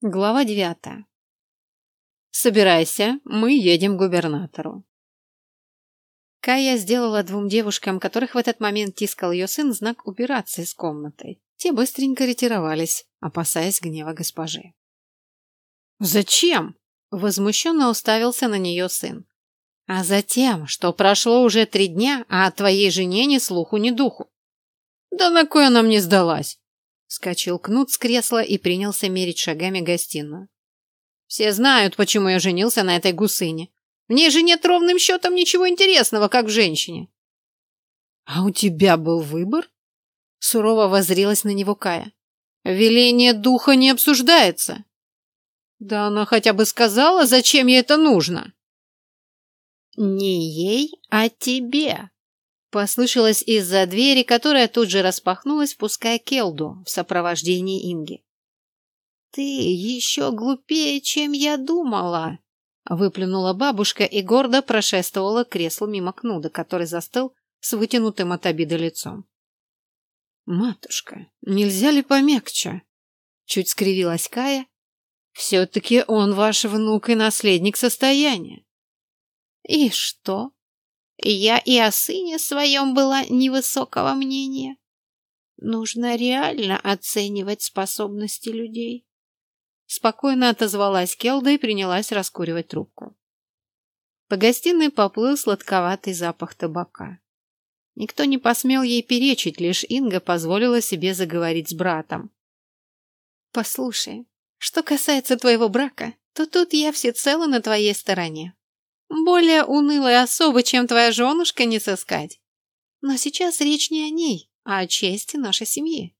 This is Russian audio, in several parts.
Глава девятая. Собирайся, мы едем к губернатору. Кая сделала двум девушкам, которых в этот момент тискал ее сын, знак убираться из комнаты. Те быстренько ретировались, опасаясь гнева госпожи. «Зачем?» – возмущенно уставился на нее сын. «А затем, что прошло уже три дня, а о твоей жене ни слуху, ни духу». «Да на кой она мне сдалась?» Скочил Кнут с кресла и принялся мерить шагами гостиную. Все знают, почему я женился на этой гусыне. В ней же нет ровным счетом ничего интересного, как в женщине. А у тебя был выбор? Сурово возрилась на него Кая. Веление духа не обсуждается. Да она хотя бы сказала, зачем ей это нужно. Не ей, а тебе, Послышалось из-за двери, которая тут же распахнулась, пуская Келду в сопровождении Инги. «Ты еще глупее, чем я думала!» Выплюнула бабушка и гордо прошествовала к креслу мимо Кнуда, который застыл с вытянутым от обиды лицом. «Матушка, нельзя ли помягче?» Чуть скривилась Кая. «Все-таки он ваш внук и наследник состояния». «И что?» Я и о сыне своем была невысокого мнения. Нужно реально оценивать способности людей. Спокойно отозвалась Келда и принялась раскуривать трубку. По гостиной поплыл сладковатый запах табака. Никто не посмел ей перечить, лишь Инга позволила себе заговорить с братом. «Послушай, что касается твоего брака, то тут я всецело на твоей стороне. Более унылой особы, чем твоя женушка, не сыскать. Но сейчас речь не о ней, а о чести нашей семьи.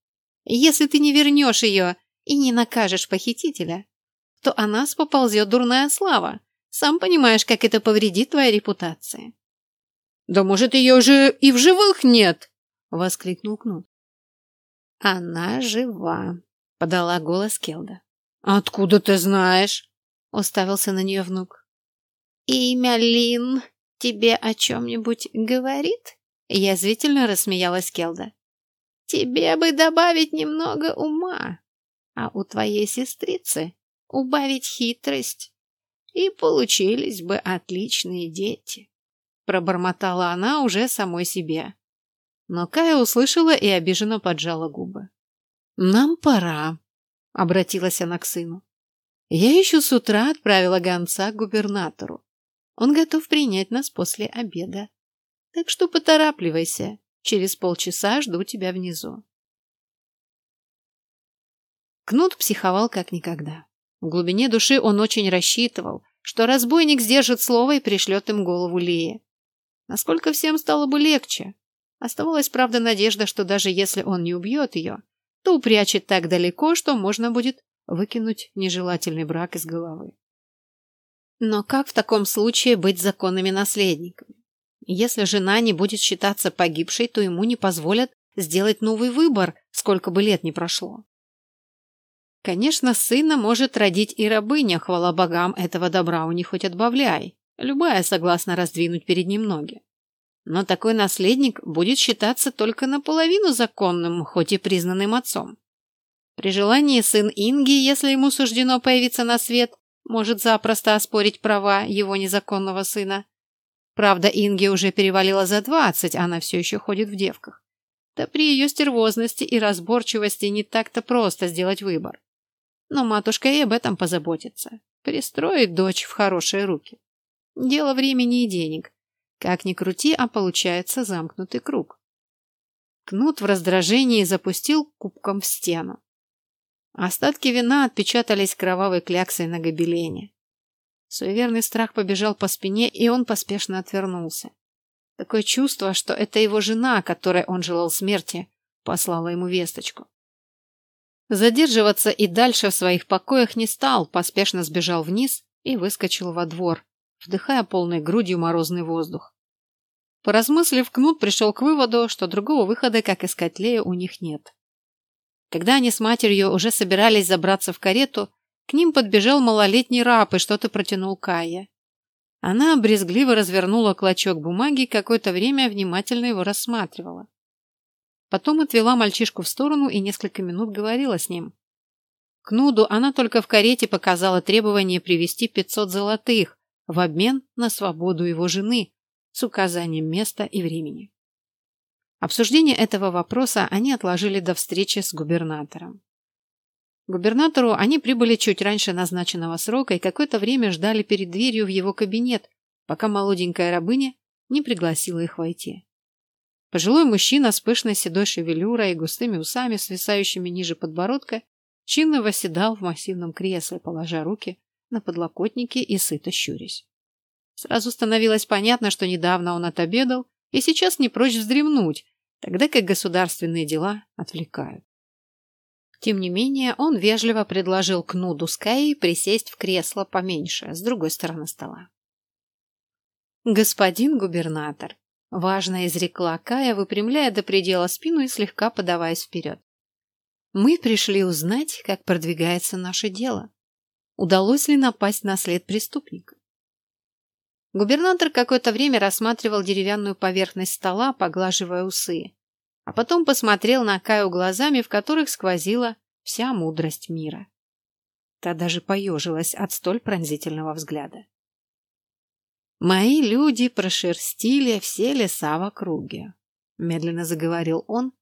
Если ты не вернешь ее и не накажешь похитителя, то о нас поползет дурная слава. Сам понимаешь, как это повредит твоей репутации. «Да может, ее уже и в живых нет!» — воскликнул Кнут. «Она жива», — подала голос Келда. «Откуда ты знаешь?» — уставился на нее внук. «Имя Лин тебе о чем-нибудь говорит?» Язвительно рассмеялась Келда. «Тебе бы добавить немного ума, а у твоей сестрицы убавить хитрость, и получились бы отличные дети». Пробормотала она уже самой себе. Но Кая услышала и обиженно поджала губы. «Нам пора», — обратилась она к сыну. «Я еще с утра отправила гонца к губернатору. Он готов принять нас после обеда. Так что поторапливайся. Через полчаса жду тебя внизу. Кнут психовал как никогда. В глубине души он очень рассчитывал, что разбойник сдержит слово и пришлет им голову Лии. Насколько всем стало бы легче. Оставалась, правда, надежда, что даже если он не убьет ее, то упрячет так далеко, что можно будет выкинуть нежелательный брак из головы. Но как в таком случае быть законными наследниками? Если жена не будет считаться погибшей, то ему не позволят сделать новый выбор, сколько бы лет ни прошло. Конечно, сына может родить и рабыня, хвала богам, этого добра у них хоть отбавляй. Любая согласна раздвинуть перед ним ноги. Но такой наследник будет считаться только наполовину законным, хоть и признанным отцом. При желании сын Инги, если ему суждено появиться на свет, может запросто оспорить права его незаконного сына. Правда, Инге уже перевалила за двадцать, она все еще ходит в девках. Да при ее стервозности и разборчивости не так-то просто сделать выбор. Но матушка и об этом позаботится. Пристроит дочь в хорошие руки. Дело времени и денег. Как ни крути, а получается замкнутый круг. Кнут в раздражении запустил кубком в стену. Остатки вина отпечатались кровавой кляксой на гобелене. Суеверный страх побежал по спине, и он поспешно отвернулся. Такое чувство, что это его жена, которой он желал смерти, послала ему весточку. Задерживаться и дальше в своих покоях не стал, поспешно сбежал вниз и выскочил во двор, вдыхая полной грудью морозный воздух. Поразмыслив, Кнут пришел к выводу, что другого выхода, как искать Лею, у них нет. Когда они с матерью уже собирались забраться в карету, к ним подбежал малолетний раб и что-то протянул Кая. Она брезгливо развернула клочок бумаги и какое-то время внимательно его рассматривала. Потом отвела мальчишку в сторону и несколько минут говорила с ним. Кнуду она только в карете показала требование привезти 500 золотых в обмен на свободу его жены с указанием места и времени. Обсуждение этого вопроса они отложили до встречи с губернатором. губернатору они прибыли чуть раньше назначенного срока и какое-то время ждали перед дверью в его кабинет, пока молоденькая рабыня не пригласила их войти. Пожилой мужчина с пышной седой шевелюрой и густыми усами, свисающими ниже подбородка, чинно восседал в массивном кресле, положа руки на подлокотники и сыто щурясь. Сразу становилось понятно, что недавно он отобедал и сейчас не прочь вздремнуть, тогда как государственные дела отвлекают. Тем не менее, он вежливо предложил Кнуду Скай присесть в кресло поменьше, с другой стороны стола. «Господин губернатор», — важно изрекла Кая, выпрямляя до предела спину и слегка подаваясь вперед. Мы пришли узнать, как продвигается наше дело. Удалось ли напасть на след преступника? Губернатор какое-то время рассматривал деревянную поверхность стола, поглаживая усы, а потом посмотрел на Каю глазами, в которых сквозила вся мудрость мира. Та даже поежилась от столь пронзительного взгляда. «Мои люди прошерстили все леса в округе», — медленно заговорил он,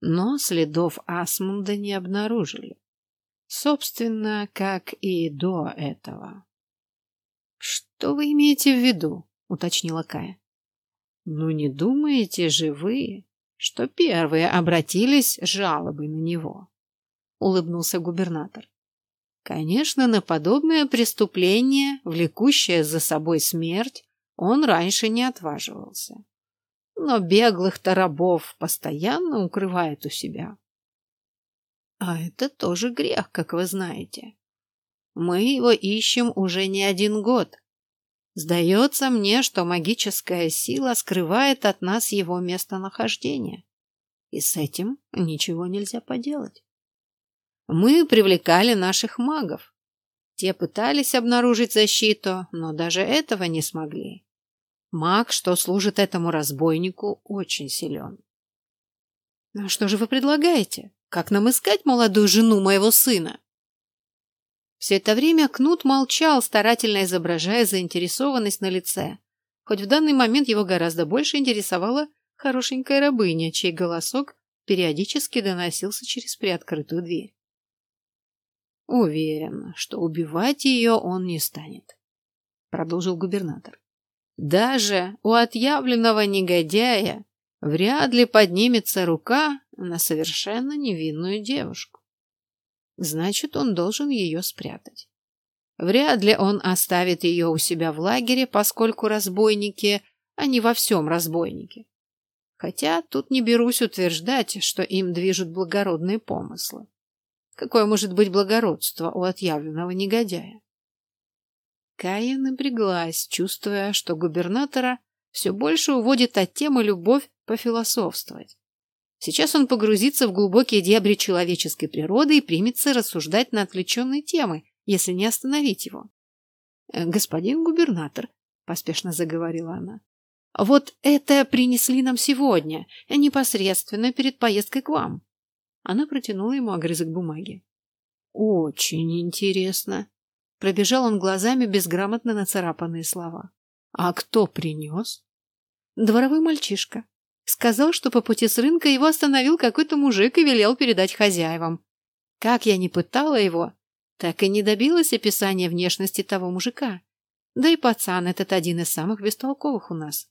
но следов Асмунда не обнаружили. Собственно, как и до этого. «Что вы имеете в виду?» — уточнила Кая. «Ну, не думаете же вы, что первые обратились с жалобой на него?» — улыбнулся губернатор. Конечно, на подобное преступление, влекущее за собой смерть, он раньше не отваживался но беглых-то рабов постоянно укрывает у себя. А это тоже грех, как вы знаете. Мы его ищем уже не один год. Сдается мне, что магическая сила скрывает от нас его местонахождение. И с этим ничего нельзя поделать. Мы привлекали наших магов. Те пытались обнаружить защиту, но даже этого не смогли. Маг, что служит этому разбойнику, очень силен. Ну, что же вы предлагаете? Как нам искать молодую жену моего сына? Все это время Кнут молчал, старательно изображая заинтересованность на лице, хоть в данный момент его гораздо больше интересовала хорошенькая рабыня, чей голосок периодически доносился через приоткрытую дверь. Уверен, что убивать ее он не станет, продолжил губернатор. Даже у отъявленного негодяя вряд ли поднимется рука на совершенно невинную девушку. Значит, он должен ее спрятать. Вряд ли он оставит ее у себя в лагере, поскольку разбойники, они во всем разбойники. Хотя тут не берусь утверждать, что им движут благородные помыслы. Какое может быть благородство у отъявленного негодяя? Кая напряглась, чувствуя, что губернатора все больше уводит от темы любовь пофилософствовать. Сейчас он погрузится в глубокие дебри человеческой природы и примется рассуждать на отвлеченные темы, если не остановить его. «Э, «Господин губернатор», — поспешно заговорила она, — «вот это принесли нам сегодня, непосредственно перед поездкой к вам». Она протянула ему огрызок бумаги. «Очень интересно», Пробежал он глазами безграмотно нацарапанные слова. А кто принес? Дворовой мальчишка. Сказал, что по пути с рынка его остановил какой-то мужик и велел передать хозяевам. Как я не пытала его, так и не добилась описания внешности того мужика. Да и пацан этот один из самых бестолковых у нас.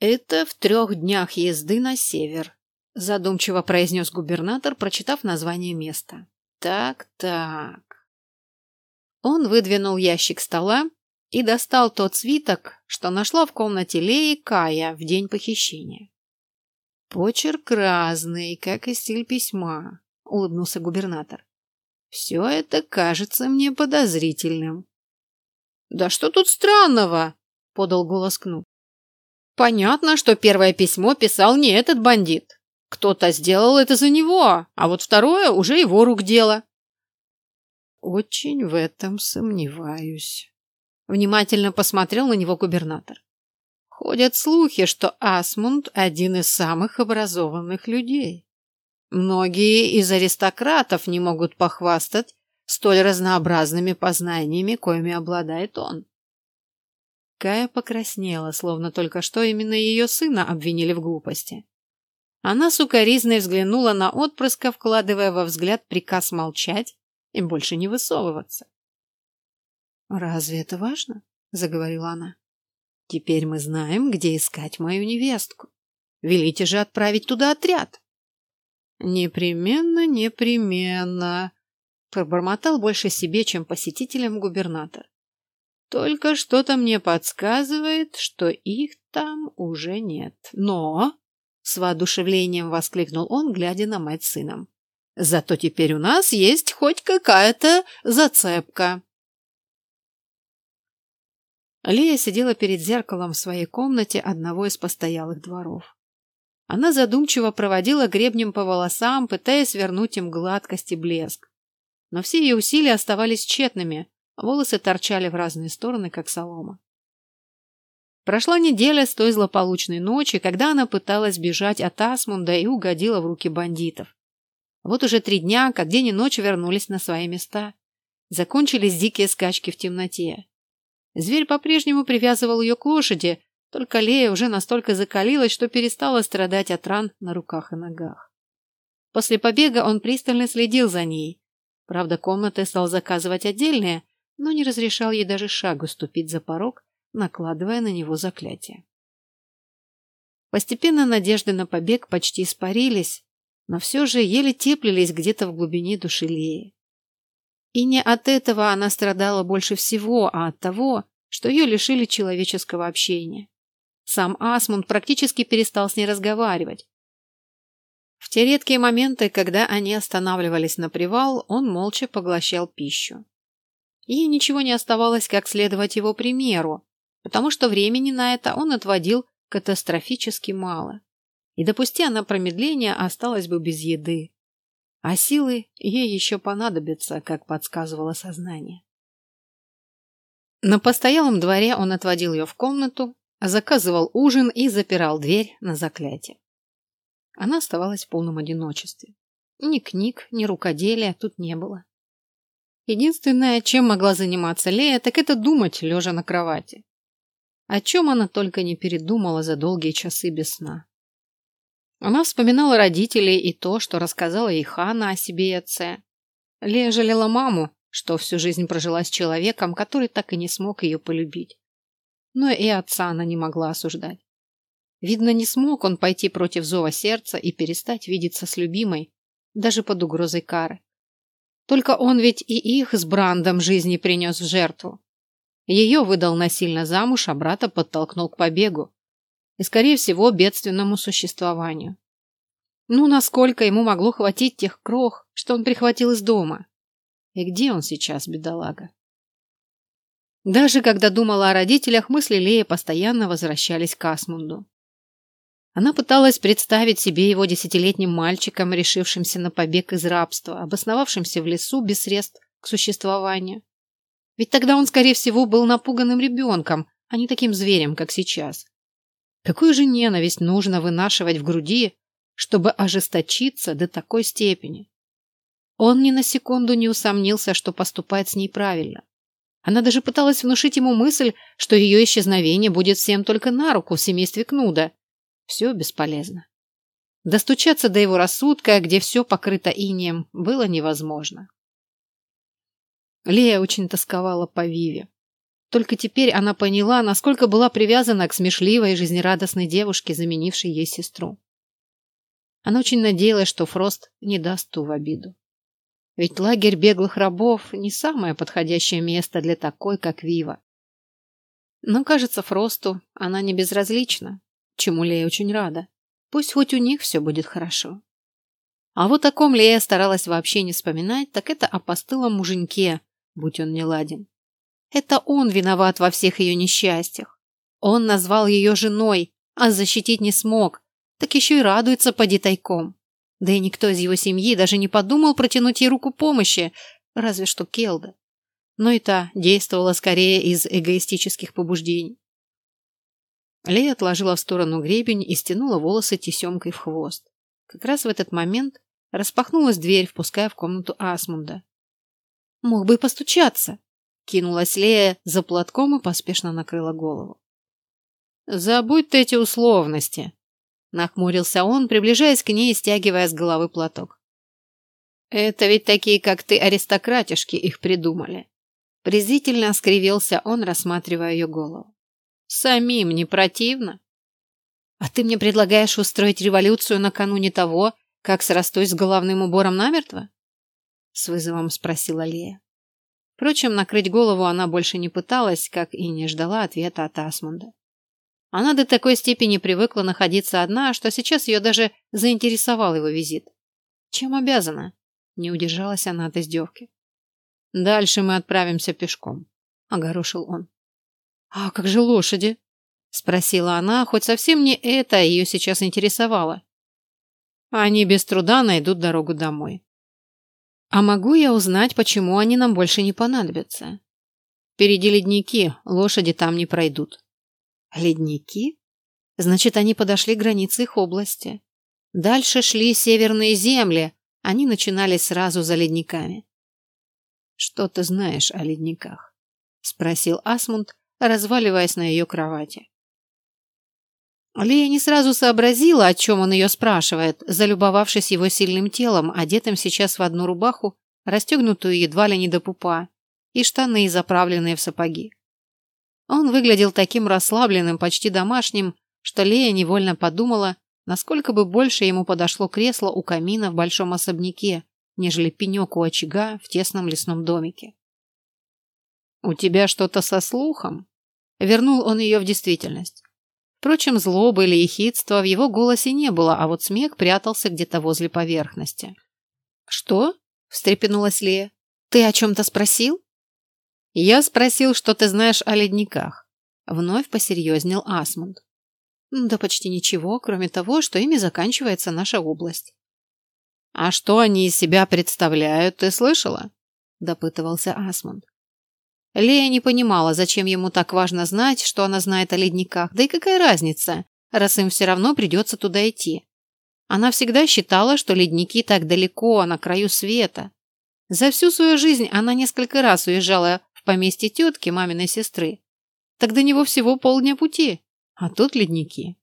Это в трех днях езды на север, задумчиво произнес губернатор, прочитав название места. Так, так. Он выдвинул ящик стола и достал тот свиток, что нашла в комнате Леи Кая в день похищения. «Почерк разный, как и стиль письма», — улыбнулся губернатор. «Все это кажется мне подозрительным». «Да что тут странного?» — подал голос Кнут. «Понятно, что первое письмо писал не этот бандит. Кто-то сделал это за него, а вот второе уже его рук дело. Очень в этом сомневаюсь. Внимательно посмотрел на него губернатор. Ходят слухи, что Асмунд один из самых образованных людей. Многие из аристократов не могут похвастать столь разнообразными познаниями, коими обладает он. Кая покраснела, словно только что именно ее сына обвинили в глупости. Она сукоризной взглянула на отпрыска, вкладывая во взгляд приказ молчать и больше не высовываться. «Разве это важно?» — заговорила она. «Теперь мы знаем, где искать мою невестку. Велите же отправить туда отряд». «Непременно, непременно», — пробормотал больше себе, чем посетителям губернатор. «Только что-то мне подсказывает, что их там уже нет. Но...» — с воодушевлением воскликнул он, глядя на мать сыном. «Зато теперь у нас есть хоть какая-то зацепка». Лея сидела перед зеркалом в своей комнате одного из постоялых дворов. Она задумчиво проводила гребнем по волосам, пытаясь вернуть им гладкость и блеск. Но все ее усилия оставались тщетными, волосы торчали в разные стороны, как солома. Прошла неделя с той злополучной ночи, когда она пыталась бежать от Асмунда и угодила в руки бандитов. Вот уже три дня, как день и ночь вернулись на свои места. Закончились дикие скачки в темноте. Зверь по-прежнему привязывал ее к лошади, только Лея уже настолько закалилась, что перестала страдать от ран на руках и ногах. После побега он пристально следил за ней. Правда, комнаты стал заказывать отдельные, но не разрешал ей даже шагу ступить за порог, накладывая на него заклятие. Постепенно надежды на побег почти испарились, но все же еле теплились где-то в глубине души Леи. И не от этого она страдала больше всего, а от того, что ее лишили человеческого общения. Сам Асмунд практически перестал с ней разговаривать. В те редкие моменты, когда они останавливались на привал, он молча поглощал пищу. Ей ничего не оставалось, как следовать его примеру, потому что времени на это он отводил катастрофически мало. И допусти она промедление, осталась бы без еды. А силы ей еще понадобятся, как подсказывало сознание. На постоялом дворе он отводил ее в комнату, заказывал ужин и запирал дверь на заклятие. Она оставалась в полном одиночестве. Ни книг, ни рукоделия тут не было. Единственное, чем могла заниматься Лея, так это думать, лежа на кровати. О чем она только не передумала за долгие часы без сна. Она вспоминала родителей и то, что рассказала ей Хана о себе и отце. Лея жалела маму, что всю жизнь прожила с человеком, который так и не смог ее полюбить. Но и отца она не могла осуждать. Видно, не смог он пойти против зова сердца и перестать видеться с любимой, даже под угрозой кары. Только он ведь и их с Брандом жизни принес в жертву. Ее выдал насильно замуж, а брата подтолкнул к побегу и, скорее всего, бедственному существованию. Ну, насколько ему могло хватить тех крох, что он прихватил из дома? И где он сейчас, бедолага? Даже когда думала о родителях, мысли Леи постоянно возвращались к Асмунду. Она пыталась представить себе его десятилетним мальчиком, решившимся на побег из рабства, обосновавшимся в лесу без средств к существованию. Ведь тогда он, скорее всего, был напуганным ребенком, а не таким зверем, как сейчас. Какую же ненависть нужно вынашивать в груди, чтобы ожесточиться до такой степени? Он ни на секунду не усомнился, что поступает с ней правильно. Она даже пыталась внушить ему мысль, что ее исчезновение будет всем только на руку в семействе Кнуда. Все бесполезно. Достучаться до его рассудка, где все покрыто инием, было невозможно. Лея очень тосковала по Виве. Только теперь она поняла, насколько была привязана к смешливой и жизнерадостной девушке, заменившей ей сестру. Она очень надеялась, что Фрост не даст ту в обиду. Ведь лагерь беглых рабов не самое подходящее место для такой, как Вива. Но, кажется, Фросту она не безразлична, чему Лея очень рада. Пусть хоть у них все будет хорошо. А вот о ком Лея старалась вообще не вспоминать, так это о постылом муженьке, будь он не ладен. Это он виноват во всех ее несчастьях. Он назвал ее женой, а защитить не смог, так еще и радуется поди тайком. Да и никто из его семьи даже не подумал протянуть ей руку помощи, разве что Келда. Но и та действовала скорее из эгоистических побуждений. Лея отложила в сторону гребень и стянула волосы тесемкой в хвост. Как раз в этот момент Распахнулась дверь, впуская в комнату Асмунда. «Мог бы и постучаться!» Кинулась Лея за платком и поспешно накрыла голову. «Забудь ты эти условности!» Нахмурился он, приближаясь к ней и стягивая с головы платок. «Это ведь такие, как ты, аристократишки, их придумали!» Презрительно скривился он, рассматривая ее голову. «Самим не противно?» «А ты мне предлагаешь устроить революцию накануне того, как срастусь с головным убором намертво?» С вызовом спросила Лея. Впрочем, накрыть голову она больше не пыталась, как и не ждала ответа от Асмунда. Она до такой степени привыкла находиться одна, что сейчас ее даже заинтересовал его визит. Чем обязана? Не удержалась она от издевки. Дальше мы отправимся пешком, огорошил он. А как же лошади? Спросила она, хоть совсем не это ее сейчас интересовало. Они без труда найдут дорогу домой. А могу я узнать, почему они нам больше не понадобятся? Впереди ледники, лошади там не пройдут. Ледники? Значит, они подошли к границе их области. Дальше шли северные земли, они начинались сразу за ледниками. Что ты знаешь о ледниках? Спросил Асмунд, разваливаясь на ее кровати. Лея не сразу сообразила, о чем он ее спрашивает, залюбовавшись его сильным телом, одетым сейчас в одну рубаху, расстегнутую едва ли не до пупа, и штаны, заправленные в сапоги. Он выглядел таким расслабленным, почти домашним, что Лея невольно подумала, насколько бы больше ему подошло кресло у камина в большом особняке, нежели пенек у очага в тесном лесном домике. «У тебя что-то со слухом?» Вернул он ее в действительность. Впрочем, злобы или ехидства в его голосе не было, а вот смех прятался где-то возле поверхности. «Что?» – встрепенулась Лея. «Ты о чем-то спросил?» «Я спросил, что ты знаешь о ледниках», – вновь посерьезнел Асмунд. «Да почти ничего, кроме того, что ими заканчивается наша область». «А что они из себя представляют, ты слышала?» – допытывался Асмунд. Лея не понимала, зачем ему так важно знать, что она знает о ледниках, да и какая разница, раз им все равно придется туда идти. Она всегда считала, что ледники так далеко, на краю света. За всю свою жизнь она несколько раз уезжала в поместье тетки, маминой сестры. Так до него всего полдня пути, а тут ледники.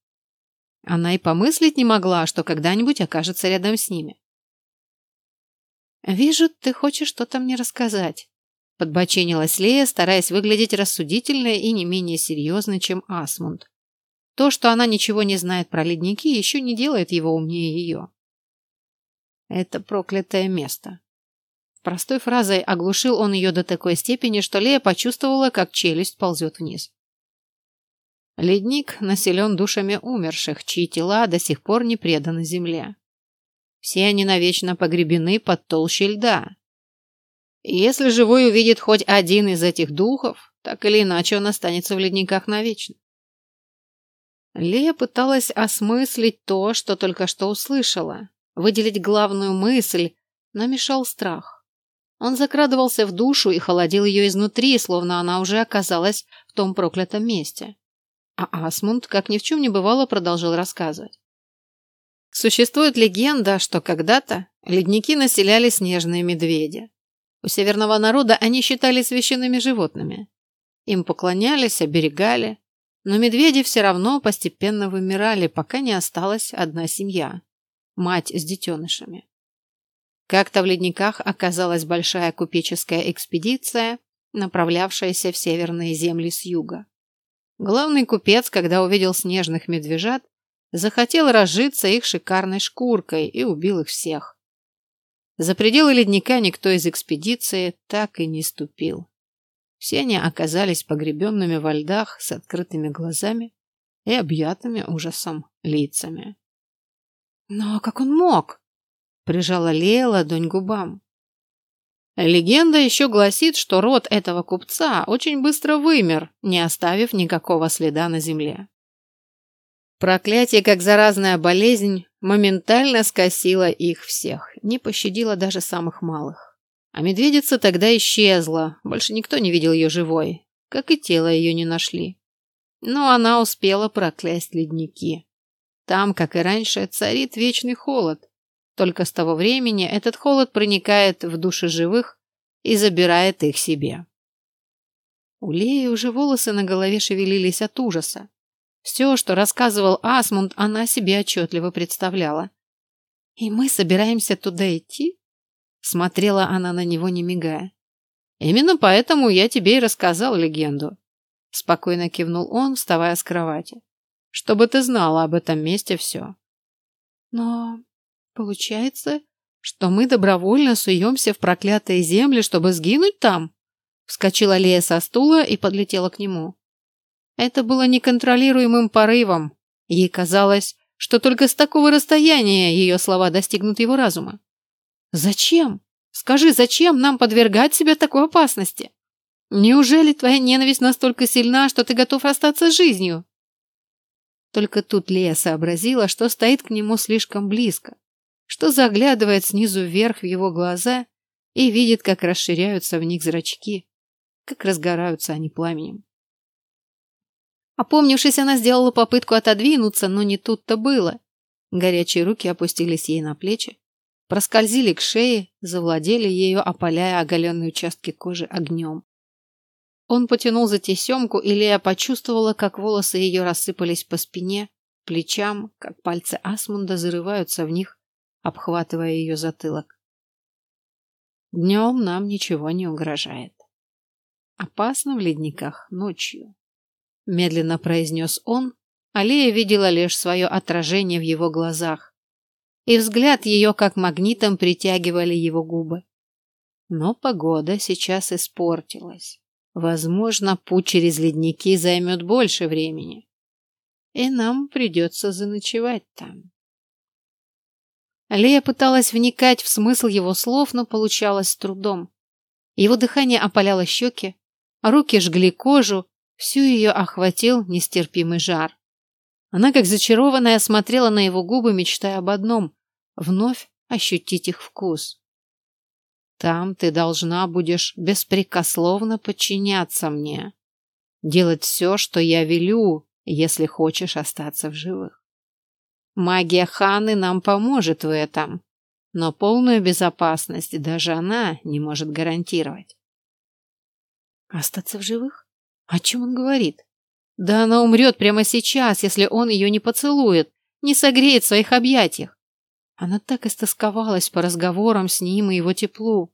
Она и помыслить не могла, что когда-нибудь окажется рядом с ними. «Вижу, ты хочешь что-то мне рассказать», Подбоченилась Лея, стараясь выглядеть рассудительной и не менее серьезной, чем Асмунд. То, что она ничего не знает про ледники, еще не делает его умнее ее. Это проклятое место. Простой фразой оглушил он ее до такой степени, что Лея почувствовала, как челюсть ползет вниз. Ледник населен душами умерших, чьи тела до сих пор не преданы земле. Все они навечно погребены под толщей льда, если живой увидит хоть один из этих духов, так или иначе он останется в ледниках навечно. Лея пыталась осмыслить то, что только что услышала, выделить главную мысль, но мешал страх. Он закрадывался в душу и холодил ее изнутри, словно она уже оказалась в том проклятом месте. А Асмунд, как ни в чем не бывало, продолжил рассказывать. Существует легенда, что когда-то ледники населяли снежные медведи. У северного народа они считали священными животными. Им поклонялись, оберегали, но медведи все равно постепенно вымирали, пока не осталась одна семья – мать с детенышами. Как-то в ледниках оказалась большая купеческая экспедиция, направлявшаяся в северные земли с юга. Главный купец, когда увидел снежных медвежат, захотел разжиться их шикарной шкуркой и убил их всех. За пределы ледника никто из экспедиции так и не ступил. Все они оказались погребенными во льдах с открытыми глазами и объятыми ужасом лицами. «Но как он мог?» — прижала Лея ладонь к губам. Легенда еще гласит, что род этого купца очень быстро вымер, не оставив никакого следа на земле. Проклятие, как заразная болезнь, моментально скосило их всех, не пощадило даже самых малых. А медведица тогда исчезла, больше никто не видел ее живой, как и тело ее не нашли. Но она успела проклясть ледники. Там, как и раньше, царит вечный холод. Только с того времени этот холод проникает в души живых и забирает их себе. У Леи уже волосы на голове шевелились от ужаса. Все, что рассказывал Асмунд, она себе отчетливо представляла. «И мы собираемся туда идти?» Смотрела она на него, не мигая. «Именно поэтому я тебе и рассказал легенду», — спокойно кивнул он, вставая с кровати. «Чтобы ты знала об этом месте все». «Но получается, что мы добровольно суемся в проклятые земли, чтобы сгинуть там?» Вскочила Лея со стула и подлетела к нему. Это было неконтролируемым порывом. Ей казалось, что только с такого расстояния ее слова достигнут его разума. «Зачем? Скажи, зачем нам подвергать себя такой опасности? Неужели твоя ненависть настолько сильна, что ты готов расстаться с жизнью?» Только тут Лея сообразила, что стоит к нему слишком близко, что заглядывает снизу вверх в его глаза и видит, как расширяются в них зрачки, как разгораются они пламенем. Опомнившись, она сделала попытку отодвинуться, но не тут-то было. Горячие руки опустились ей на плечи, проскользили к шее, завладели ею, опаляя оголенные участки кожи огнем. Он потянул за тесемку, и Лея почувствовала, как волосы ее рассыпались по спине, плечам, как пальцы Асмунда зарываются в них, обхватывая ее затылок. Днем нам ничего не угрожает. Опасно в ледниках ночью медленно произнес он, Алия видела лишь свое отражение в его глазах. И взгляд ее как магнитом притягивали его губы. Но погода сейчас испортилась. Возможно, путь через ледники займет больше времени. И нам придется заночевать там. Алия пыталась вникать в смысл его слов, но получалось с трудом. Его дыхание опаляло щеки, руки жгли кожу, Всю ее охватил нестерпимый жар. Она, как зачарованная, смотрела на его губы, мечтая об одном — вновь ощутить их вкус. Там ты должна будешь беспрекословно подчиняться мне, делать все, что я велю, если хочешь остаться в живых. Магия Ханы нам поможет в этом, но полную безопасность даже она не может гарантировать. Остаться в живых? О чем он говорит? Да она умрет прямо сейчас, если он ее не поцелует, не согреет в своих объятиях. Она так истосковалась по разговорам с ним и его теплу.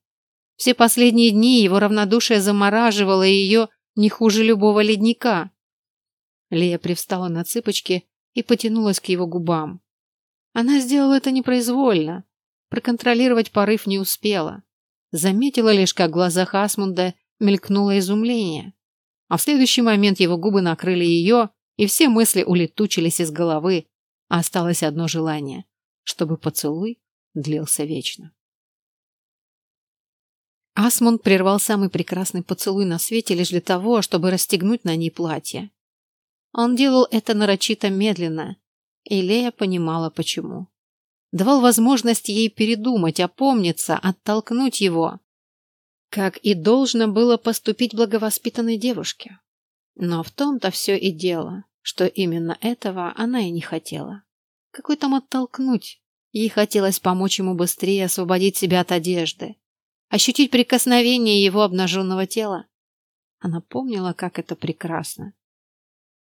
Все последние дни его равнодушие замораживало ее не хуже любого ледника. Лея привстала на цыпочки и потянулась к его губам. Она сделала это непроизвольно. Проконтролировать порыв не успела. Заметила лишь, как в глазах Асмунда мелькнуло изумление а в следующий момент его губы накрыли ее, и все мысли улетучились из головы, а осталось одно желание, чтобы поцелуй длился вечно. Асмунд прервал самый прекрасный поцелуй на свете лишь для того, чтобы расстегнуть на ней платье. Он делал это нарочито медленно, и Лея понимала, почему. Давал возможность ей передумать, опомниться, оттолкнуть его, как и должно было поступить благовоспитанной девушке. Но в том-то все и дело, что именно этого она и не хотела. Какой там оттолкнуть? Ей хотелось помочь ему быстрее освободить себя от одежды, ощутить прикосновение его обнаженного тела. Она помнила, как это прекрасно.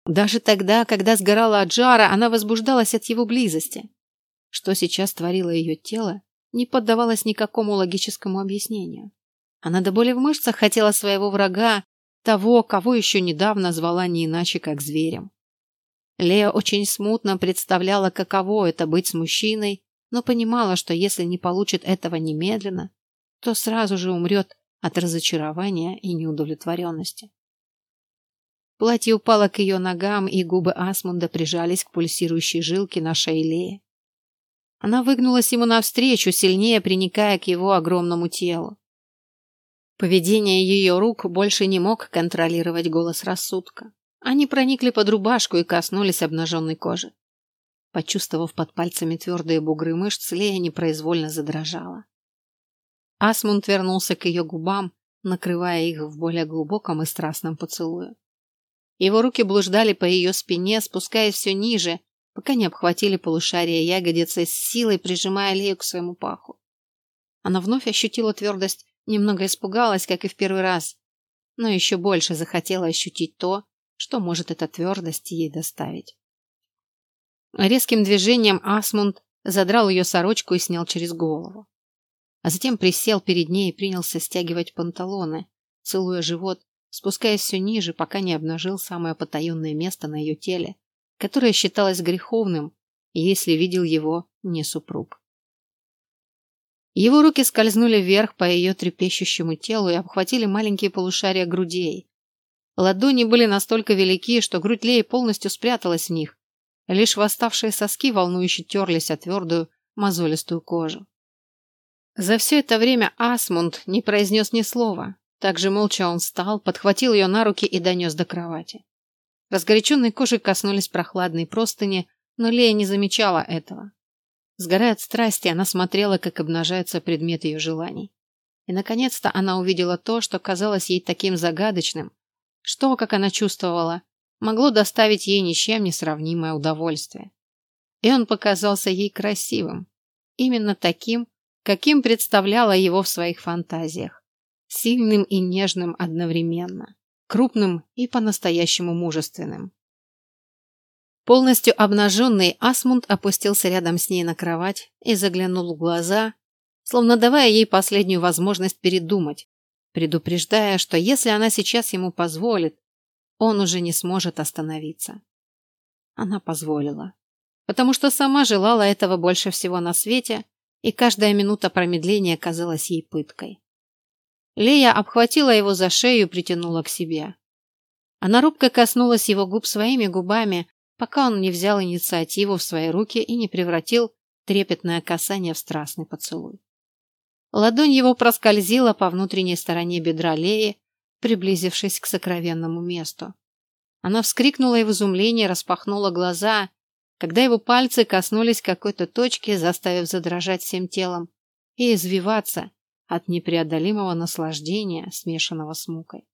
Даже тогда, когда сгорала от жара, она возбуждалась от его близости. Что сейчас творило ее тело, не поддавалось никакому логическому объяснению. Она до боли в мышцах хотела своего врага, того, кого еще недавно звала не иначе, как зверем. Лея очень смутно представляла, каково это быть с мужчиной, но понимала, что если не получит этого немедленно, то сразу же умрет от разочарования и неудовлетворенности. Платье упало к ее ногам, и губы Асмунда прижались к пульсирующей жилке на шее Леи. Она выгнулась ему навстречу, сильнее приникая к его огромному телу. Поведение ее рук больше не мог контролировать голос рассудка. Они проникли под рубашку и коснулись обнаженной кожи. Почувствовав под пальцами твердые бугры мышц, Лея непроизвольно задрожала. Асмунд вернулся к ее губам, накрывая их в более глубоком и страстном поцелуе. Его руки блуждали по ее спине, спускаясь все ниже, пока не обхватили полушария ягодицы с силой, прижимая Лею к своему паху. Она вновь ощутила твердость, немного испугалась, как и в первый раз, но еще больше захотела ощутить то, что может эта твердость ей доставить. Резким движением Асмунд задрал ее сорочку и снял через голову. А затем присел перед ней и принялся стягивать панталоны, целуя живот, спускаясь все ниже, пока не обнажил самое потаенное место на ее теле, которое считалось греховным, если видел его не супруг. Его руки скользнули вверх по ее трепещущему телу и обхватили маленькие полушария грудей. Ладони были настолько велики, что грудь Леи полностью спряталась в них. Лишь восставшие соски волнующе терлись о твердую, мозолистую кожу. За все это время Асмунд не произнес ни слова. Также молча он встал, подхватил ее на руки и донес до кровати. Разгоряченной кожей коснулись прохладной простыни, но Лея не замечала этого. Сгорая от страсти, она смотрела, как обнажается предмет ее желаний. И, наконец-то, она увидела то, что казалось ей таким загадочным, что, как она чувствовала, могло доставить ей ни с чем не сравнимое удовольствие. И он показался ей красивым, именно таким, каким представляла его в своих фантазиях. Сильным и нежным одновременно, крупным и по-настоящему мужественным. Полностью обнаженный Асмунд опустился рядом с ней на кровать и заглянул в глаза, словно давая ей последнюю возможность передумать, предупреждая, что если она сейчас ему позволит, он уже не сможет остановиться. Она позволила, потому что сама желала этого больше всего на свете, и каждая минута промедления казалась ей пыткой. Лея обхватила его за шею и притянула к себе. Она робко коснулась его губ своими губами, пока он не взял инициативу в свои руки и не превратил трепетное касание в страстный поцелуй. Ладонь его проскользила по внутренней стороне бедра Леи, приблизившись к сокровенному месту. Она вскрикнула и в изумлении распахнула глаза, когда его пальцы коснулись какой-то точки, заставив задрожать всем телом и извиваться от непреодолимого наслаждения, смешанного с мукой.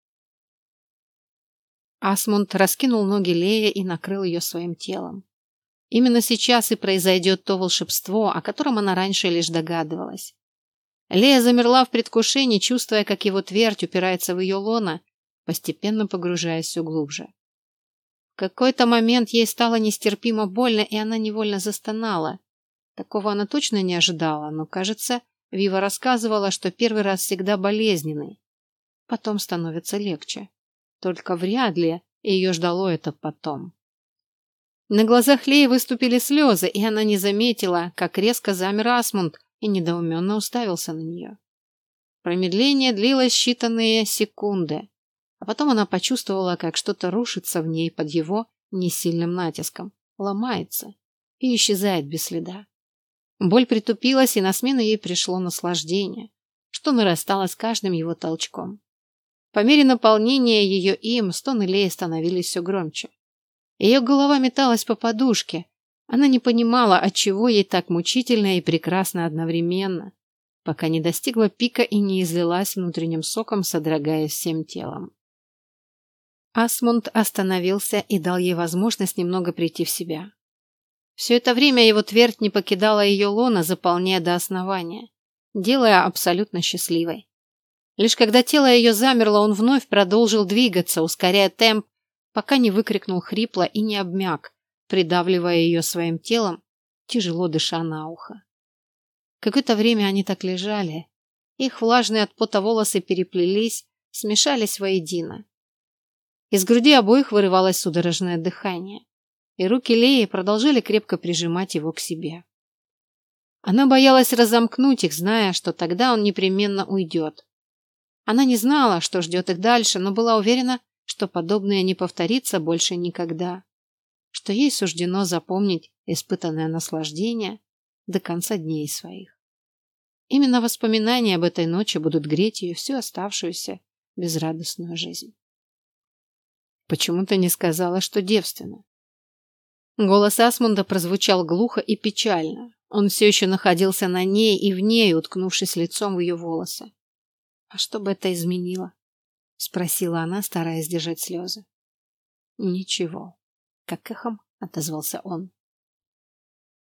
Асмунд раскинул ноги Лея и накрыл ее своим телом. Именно сейчас и произойдет то волшебство, о котором она раньше лишь догадывалась. Лея замерла в предвкушении, чувствуя, как его твердь упирается в ее лона, постепенно погружаясь все глубже. В какой-то момент ей стало нестерпимо больно, и она невольно застонала. Такого она точно не ожидала, но, кажется, Вива рассказывала, что первый раз всегда болезненный. Потом становится легче. Только вряд ли ее ждало это потом. На глазах Леи выступили слезы, и она не заметила, как резко замер Асмунд и недоуменно уставился на нее. Промедление длилось считанные секунды, а потом она почувствовала, как что-то рушится в ней под его несильным натиском, ломается и исчезает без следа. Боль притупилась, и на смену ей пришло наслаждение, что нарастало с каждым его толчком. По мере наполнения ее им, стоны Леи становились все громче. Ее голова металась по подушке. Она не понимала, от чего ей так мучительно и прекрасно одновременно, пока не достигла пика и не излилась внутренним соком, содрогаясь всем телом. Асмунд остановился и дал ей возможность немного прийти в себя. Все это время его твердь не покидала ее лона, заполняя до основания, делая абсолютно счастливой. Лишь когда тело ее замерло, он вновь продолжил двигаться, ускоряя темп, пока не выкрикнул хрипло и не обмяк, придавливая ее своим телом, тяжело дыша на ухо. Какое-то время они так лежали. Их влажные от пота волосы переплелись, смешались воедино. Из груди обоих вырывалось судорожное дыхание, и руки Леи продолжали крепко прижимать его к себе. Она боялась разомкнуть их, зная, что тогда он непременно уйдет. Она не знала, что ждет их дальше, но была уверена, что подобное не повторится больше никогда, что ей суждено запомнить испытанное наслаждение до конца дней своих. Именно воспоминания об этой ночи будут греть ее всю оставшуюся безрадостную жизнь. Почему ты не сказала, что девственна? Голос Асмунда прозвучал глухо и печально. Он все еще находился на ней и в ней, уткнувшись лицом в ее волосы. А что бы это изменило? Спросила она, стараясь держать слезы. Ничего. Как эхом отозвался он.